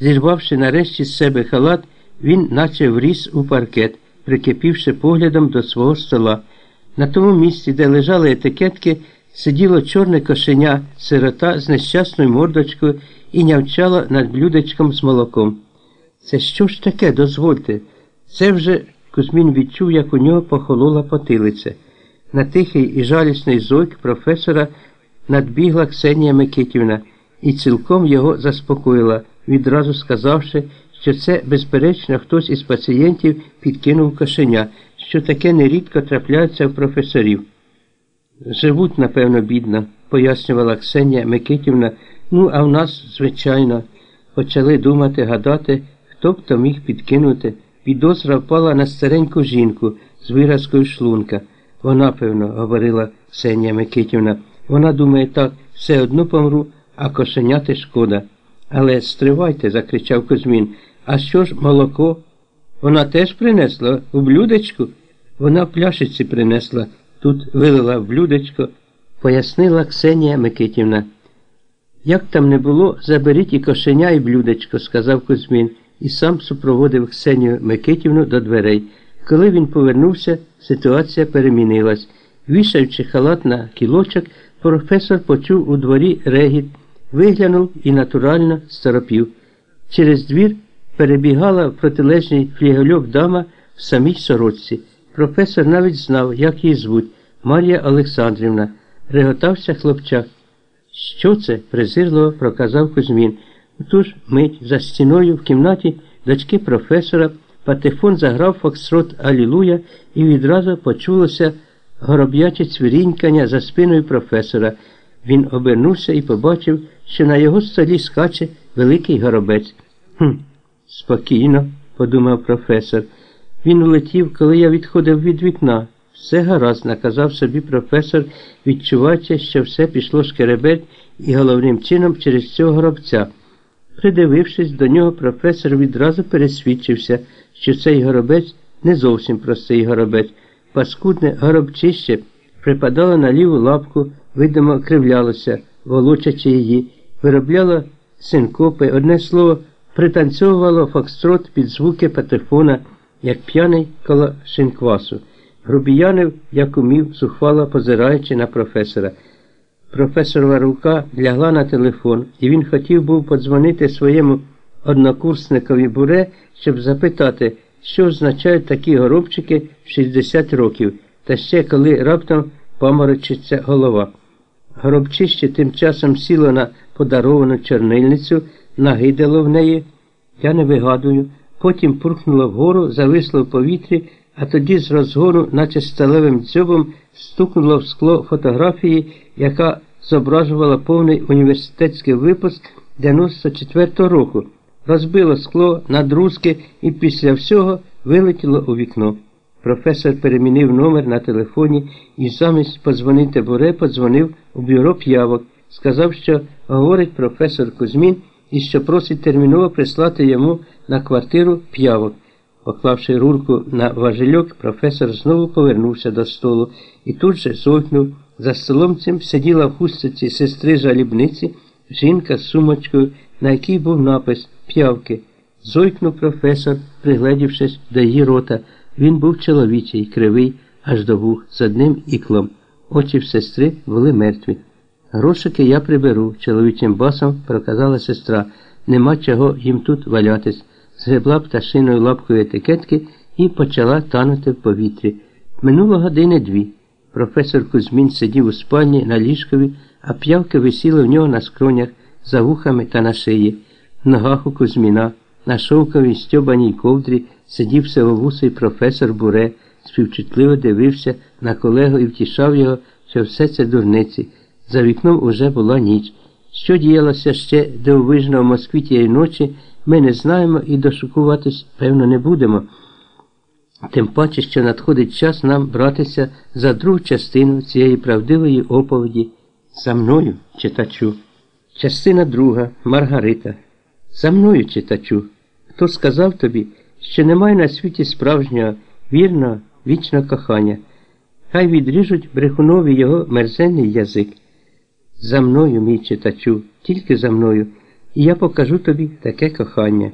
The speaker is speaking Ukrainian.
Зірвавши нарешті з себе халат, він наче вріс у паркет, прикипівши поглядом до свого стола. На тому місці, де лежали етикетки, сиділо чорне кошеня, сирота з нещасною мордочкою і нявчало над блюдечком з молоком. Це що ж таке, дозвольте? Це вже Кузьмін відчув, як у нього похолола потилиця. На тихий і жалісний зойк професора надбігла Ксенія Микитівна і цілком його заспокоїла, відразу сказавши, що це, безперечно, хтось із пацієнтів підкинув кошеня, що таке нерідко трапляється в професорів. Живуть, напевно, бідно, пояснювала Ксенія Микитівна. Ну, а в нас, звичайно, почали думати, гадати, хто б то міг підкинути. Підозра впала на стареньку жінку з виразкою шлунка. Вона, певно, говорила Ксенія Микитівна. Вона думає так, все одно помру, а кошеняти шкода. Але стривайте, закричав Кузьмін. А що ж молоко? Вона теж принесла у блюдечку? Вона пляшиці принесла, тут вилила в блюдечко, пояснила Ксенія Микитівна. Як там не було, заберіть і кошеня, і блюдечко, сказав Кузьмін, і сам супроводив Ксенію Микитівну до дверей. Коли він повернувся, ситуація перемінилась. Вішаючи халат на кілочок, професор почув у дворі регіт, виглянув і натурально старопів. Через двір перебігала в протилежний флігольок дама в самій сорочці. Професор навіть знав, як її звуть Марія Олександрівна. Реготався хлопчак. Що це? презирливо проказав Кузьмін. У мить за стіною в кімнаті дочки професора патефон заграв фокстрот Алілуя і відразу почулося гороб'яче цвірінькання за спиною професора. Він обернувся і побачив, що на його столі скаче великий горобець. «Хм, Спокійно, подумав професор. Він улетів, коли я відходив від вікна. Все гаразд, наказав собі професор, відчуваючи, що все пішло шкереберть і головним чином через цього горобця. Придивившись до нього, професор відразу пересвідчився, що цей горобець не зовсім простий горобець. Паскудне горобчище припадало на ліву лапку, видимо, кривлялося, волочачи її, виробляло синкопи, одне слово, пританцьовувало фокстрот під звуки патефона, як п'яний коло шинквасу. Грубіянив, як умів, зухвало позираючи на професора. Професорова рука лягла на телефон, і він хотів був подзвонити своєму однокурсникові буре, щоб запитати, що означають такі горобчики в 60 років, та ще коли раптом поморочиться голова. Горобчище тим часом сіло на подаровану чорнильницю, нагидало в неї, я не вигадую, потім пурхнуло вгору, зависло в повітрі, а тоді з розгону, наче сталевим дзьобом, стукнуло в скло фотографії, яка зображувала повний університетський випуск 94-го року, розбило скло на друзки і після всього вилетіло у вікно. Професор перемінив номер на телефоні і замість подзвонити Буре подзвонив у бюро п'явок, сказав, що говорить професор Кузьмін і що просить терміново прислати йому на квартиру п'явок. Поклавши рурку на важельок, професор знову повернувся до столу і тут же зойкнув. За столом цим сиділа в хустиці сестри жалібниці, жінка з сумочкою, на якій був напис п'явки. Зойкнув професор, пригледівшись до її рота. Він був чоловічий, кривий, аж до вух, з одним іклом. Очі в сестри були мертві. Грошики я приберу, чоловічим басом проказала сестра. Нема чого їм тут валятись. Згребла пташиною лапкою етикетки і почала танути в повітрі. Минуло години дві. Професор Кузьмін сидів у спальні на ліжкові, а п'явки висіли в нього на скронях, за вухами та на шиї. В ногах у Кузьміна, на шовковій стьобаній ковдрі сидів сивовусий професор Буре, співчутливо дивився на колегу і втішав його, що все це дурниці. За вікном уже була ніч. Що діялося ще дивовижно в Москві тієї ночі, ми не знаємо і дошукуватись, певно, не будемо. Тим паче, що надходить час нам братися за другу частину цієї правдивої оповіді за мною, читачу. Частина друга Маргарита. За мною, читачу. Хто сказав тобі, що немає на світі справжнього, вірного, вічного кохання? Хай відріжуть брехунові його мерзенний язик. За мною, мій читачу, тільки за мною. і я покажу тобі таке кохання.